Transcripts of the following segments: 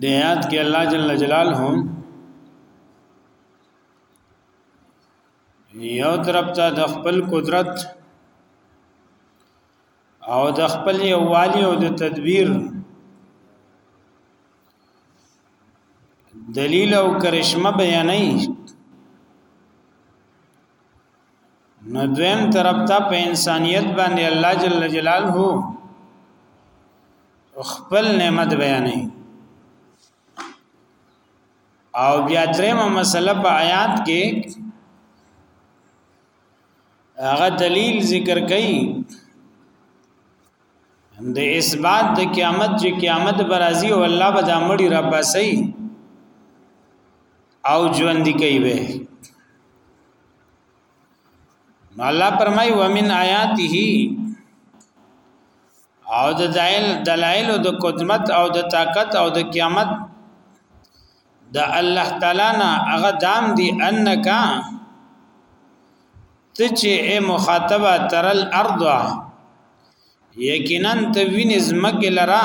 د آیات کې الله جل جلاله یو طرف ته د خپل قدرت او د خپل یووالي او د تدبیر دلیل او کرشمه بیانې نو دویم طرف ته په انسانیت باندې الله جل جلاله خپل نعمت بیانې او بیا درېمه مسله په آیات کې هغه دلیل ذکر کړي د اثبات د قیامت چې قیامت برازي او الله به د مړي را باسي او ژوند کوي به نو الله پرمای و من آیاته او د دلایل دلایل او د قدرت او د طاقت او د قیامت د الله تعالی نه هغه دام دی انک ته چې اے مخاطبه ترل ارض یقینا ته وینې زمکه لرا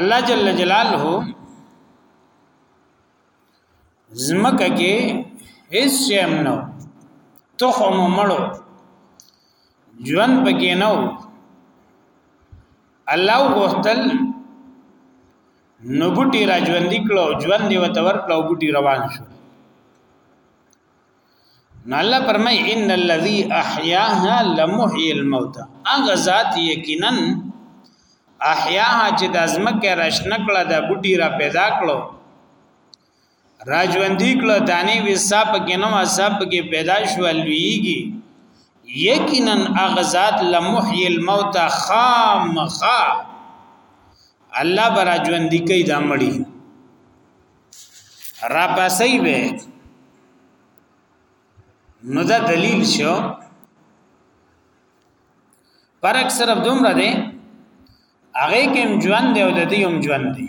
الله جل جلاله زمکه کې هیڅ شیم نو تخم مړو ژوند پکې نو الله غوښتل نو بوټي را ژوند کړو ژوند دی وتور کړو بوټي روان شو نو الله فرمای ان الذي احیاها لمحی الموت هغه ذات یقینا احیاها چې د ازمکه راشن کړه د بوټي را پیدا کړو راجوندی کړه دانی وی صاحب کې نو صاحب کې پیدا شو لویږي یقینا هغه ذات لمحی الموت خامخا الله برا ژوند کوي دا مړی را پاسي به نو دا دلیل شو فرق صرف دومره دی هغه کوم ژوند دی او د دې هم ژوند دی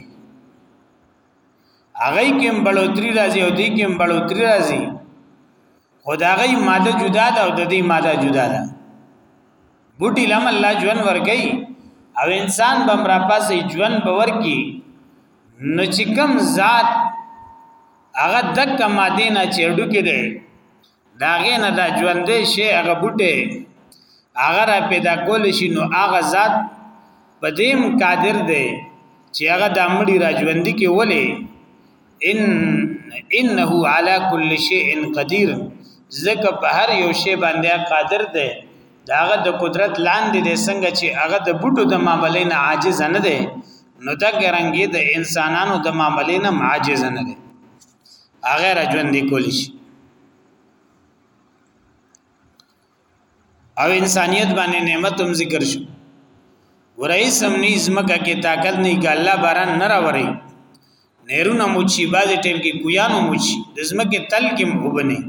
هغه کوم بلوتری راځي او دې کوم بلوتری راځي خدای ماده جدا ده او د دې ماده جدا ده بوټي لم الله ژوند ورګي او انسان بم را پاسې ژوند باور کی نو چې کم ذات هغه دک ماده نه چړډو کې دی داغه نه دا ژوندې شي هغه بوټي هغه را پیدا کول شي نو هغه ذات پدیم قادر دی چې هغه د امړي را ژوند کې ولې ان انه على كل شيء قدير ځکه په هر یو شی باندې قادر دی داغه د قدرت لاندې دی څنګه چې هغه د بوټو د معاملې نه عاجز نه دی نو دا ګرنګي د انسانانو د معاملې نه عاجز نه دی هغه را ژوند کولی شي او انسانیت باندې نعمت هم ذکر شو ورای سمنی زمکه کې طاقت نه کې الله باران نه راوري نهرونه موچی بازي ټیم کې کویانو موچی د زمکه تل کې مخبنه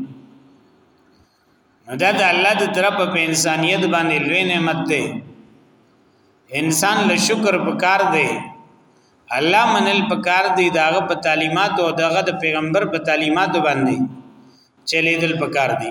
نو دا د الله د طرف په انسانیت باندې لوی نعمت ده انسان له شکر پکار دی الله منل پکار دی داغه په تعلیمات او داغه د پیغمبر په تعلیمات باندې چلیدل پکار دی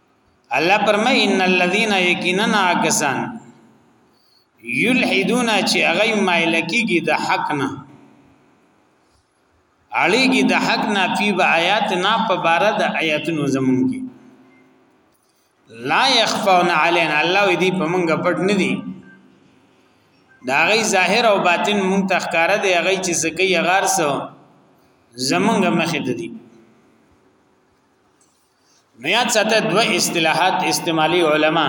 الله پرمه ان الذين يقيننا کسان یلحدون چې هغه مایل کیږي د حق نه اړیږي د حق نه فی آیات نه په بار د آیاتونو زمون کې لا يخفون علينا الله دې په مونږه پټ نه دي دا غي ظاهر او باطن مونږ تخکاره دی غي چې زکه یې غار سو زمونږه مخې ته دي نو یاد ساته دوه اصطلاحات استعمالي علما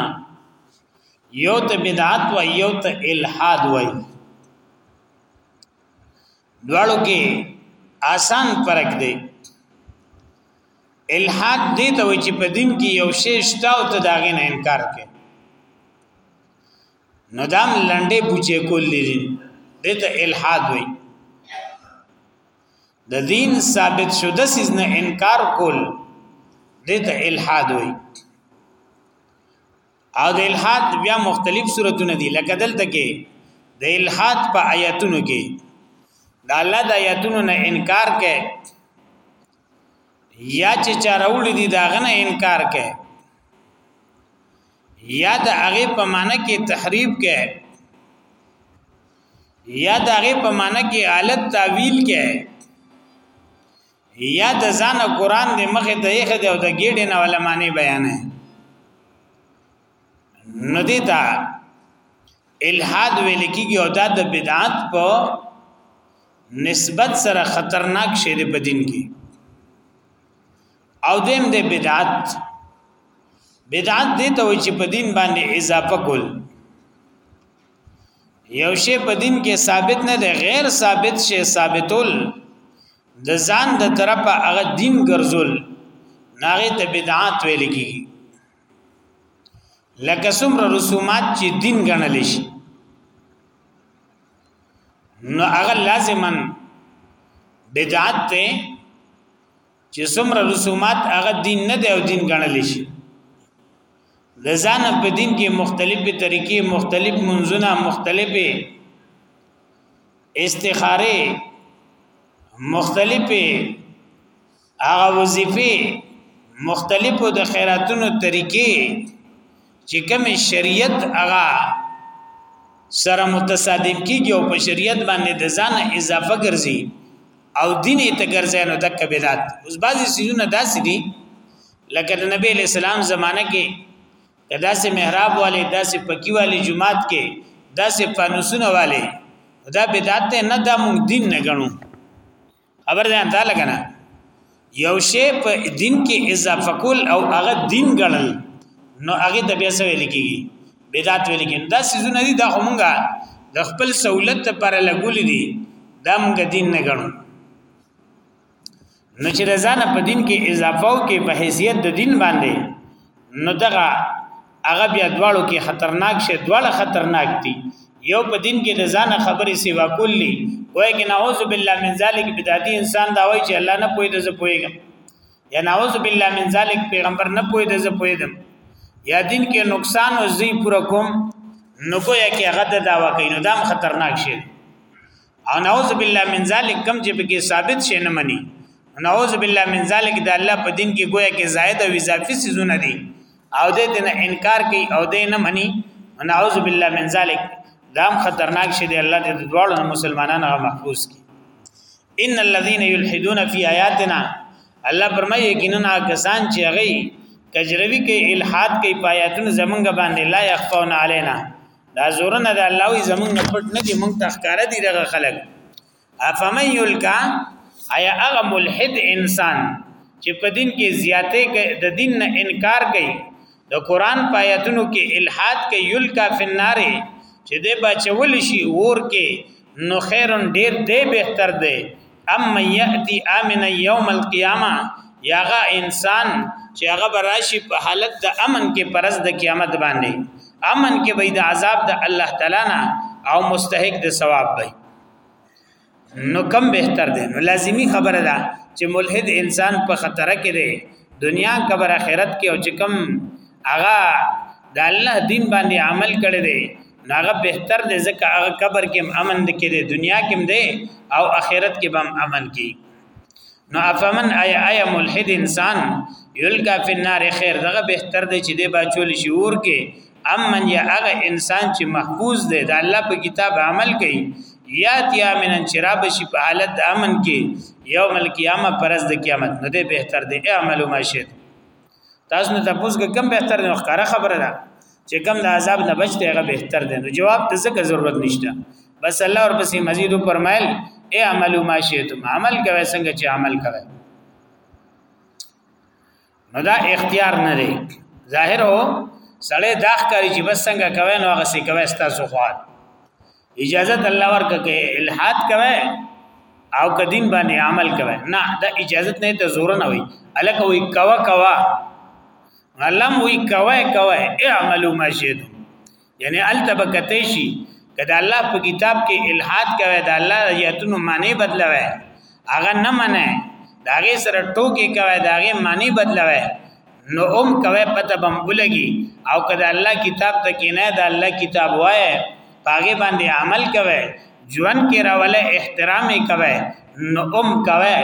یو ته بدعت و یو ته الحاد و دواړو کې آسان فرق دی الحاد دې ته وي چې په دین کې یو شی شته او ته داغه نه انکار کوي نو دام لنډې بوچې کول دي دې ته الحاد وي د دین ثابت شوه د سیز نه انکار کول دته الحاد وي او د الحاد بیا مختلف صورتونه دي لکه دلته کې د الحاد په آیاتونو کې د الله د آیاتونو نه انکار کوي یا چې چاروړي دي داغه نه انکار کوي یا د هغه په معنی کې تحریف کې یا د هغه په معنی کې حالت تعویل کې یا د ځان قران د مخه ته یې خدای او د ګډې نه ولا معنی بیان نه نو دي تا الحاد ویل کیږي او دا د بدعت په نسبت سره خطرناک شی دی په دین کې او دیم د بدعت بدعت دې ته وایي چې په دین باندې اضافه کول یو شی په دین کې ثابت نه دی غیر ثابت شی ثابتول د ځان د طرفه هغه دین ګرځول ناغه ته بدعات ویل کی لکه څومره رسومات چې دین ګڼل شي نو هغه لازما بدعت ته چې څومره رسومات هغه دین نه دی او دین ګڼل شي د ځان په دین کې مختلفې طریقې مختلف منځونه مختلفې استخاره مختلفې هغه وظیفه مختلفو د خیراتونو طریقې چې کوم شریعت هغه سره متصادم کیږي او په شریعت باندې د ځان اضافه ګرځي او دین ته ګرځي نو دک بدعت اوس بعضی سيزونه داسې دي لکه د نبی له سلام زمانه کې داسې محراب والے داسې پکی والے جمعات کې داسې فانوسونه والے دا بدعت نه دا مونږ دین نه غنو خبر ده انده لګنه یو شی په دین کې اضافه کول او هغه دین ګڼل نو هغه د بیا څه ویل کیږي بدعت ویل کیږي دا سيزونه دي دا همغه د خپل سہولت پر لګول دي دا موږ دین نه ګڼو نو چې رضانه په دین کې اضافه او کې په حیثیت د دین باندې نو دغه هغه بیا دواړو کې خطرناک شي دواړه خطرناک دي یو په دین کې د ځان خبرې سیوا کولی وای کې نعوذ بالله من ذلک بدعتي انسان دا وای چې الله نه پوي د زه پويګم یا نعوذ بالله من ذلک پیغمبر نه پوي د زه پويګم یا دین کې نقصان او زی پورا کوم نو کو یا کې هغه د داوا کوي نو دا خطرناک شي او نعوذ بالله من ذلک کم چې به کې ثابت شي نه مني نعوذ بالله من ذلک د الله په دین کې گویا کې زائد او اضافي سيزونه دي او دې دین انکار کوي او دې نه مني نعوذ بالله من ذلک دام خطرناک شي دی الله دې دواړو مسلمانانو محفوظ کړي ان الذين يلحدون في آياتنا الله فرمایي یقینا کسان چې هغه کجروي کې الحاد کې پایاتون زمونږ باندې لا يخفون علينا دا زورنه د الله وی زمونږ نه پټ نه دي مونږ تخکار دي دغه خلک افمن یلکا ایا هغه ملحد انسان چې په دین کې زیاتې کوي د دین نه انکار کوي د قران پایتونو کې الحاد کوي یلکا فناره چې د بچول شي ور کې نو خیرن ډیر دی بهتر دی اما یاتی امن یوم القیامه یاغه انسان چې هغه براشي په حالت د امن کې پرز د قیامت باندې امن کې به د عذاب د الله تعالی نه او مستحق د ثواب وي نو کم بهتر دی نو لازمی خبره ده چې ملحد انسان په خطر کې دی دنیا قبر اخرت کې او چې کم هغه د الله دین باندې عمل کړی دی ناغه بهتر دی ځکه هغه قبر کې امن دی کې دنیا کې دی او آخرت کې هم امن کې نو افمن ای ای ملحد انسان یلقا فی النار خیر دغه بهتر دی چې دی با چول شي اور کې امن یا هغه انسان چې محفوظ دی د الله په کتاب عمل کوي یا تیا من انشراب شي په حالت د امن کې یوم القیامه پرز د قیامت نه دی بهتر دی اعملوا ما شئتم تاسو نه تاسو کې کم بهتر دی ښکارا خبره ده چې کم د عذاب نه بچ دی هغه بهتر دی نو جواب د څه ضرورت نشته بس الله ورپسې مزید فرمایل اے عملو ما شئتم عمل کوي څنګه چې عمل کوي نو دا اختیار نه دی ظاهر هو سړی داخ کاری چې بس څنګه کوي نو هغه سي کوي ستاسو خواله اجازه الله ورکه کې الحاد کوي او قدیم باندې عمل کوي نه دا اجازه نه ته زور نه وي الکه وي کوا کوا علم وي کوا کوا اعملوا ما شئتم یعنی التبکته شي کدا الله په کتاب کې الحاد کوي دا الله یتونو معنی بدلوي هغه نه منه داغه سره ټوکی کوي داغه معنی بدلوي نو ام کوي پته بم ولګي او کله الله کتاب ته کې نه د الله کتاب وای پاګه باندې عمل کوي ژوند کې راوله احترام کوي نو ام کوي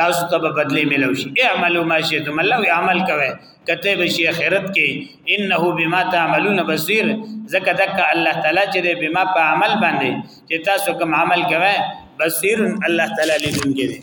تاسو ته بدلې ملو شي اعملوا ما شئتم الله عمل کوي کته به شي خیرت کې انه بما تعملون بصير زکه دک الله تعالی چې بما په عمل باندې چې تاسو کوم عمل کوي بصير الله تعالی لیدونکی دی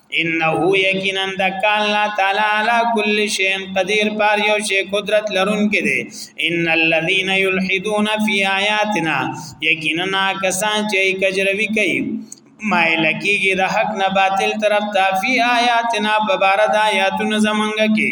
انه یقینا دک الله تعالی علی کل شیء قدیر پر یو شی قدرت لرون کې دی ان الذين يلحدون فی آیاتنا یقینا کسان چې کجروی کوي مایل کیږي د حق نه باطل طرف ته فی آیاتنا ببارد آیاتن زمنګ کې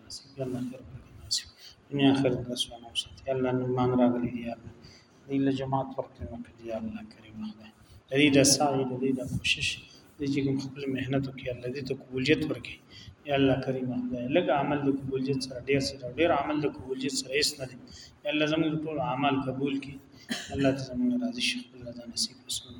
نصیب کړه الله خیر په دې نصیب دنیا آخرت د سوال نو سات یا الله نو مان راغلی دی یا الله دې له جماعت ورکړي مو کړي یا الله کریم خدای د دې د سعی د دې د کوشش د چې کوم خپل مهنت وکړي الله دې ته قبولیت ورکړي یا الله کریم خدای لږ عمل د قبولیت سره ډیر سره ډیر عمل د قبولیت سره هیڅ نه دی یا الله زموږ ټول اعمال قبول کړي الله ته زموږ راضي شي خپل رضا نصیب وسلم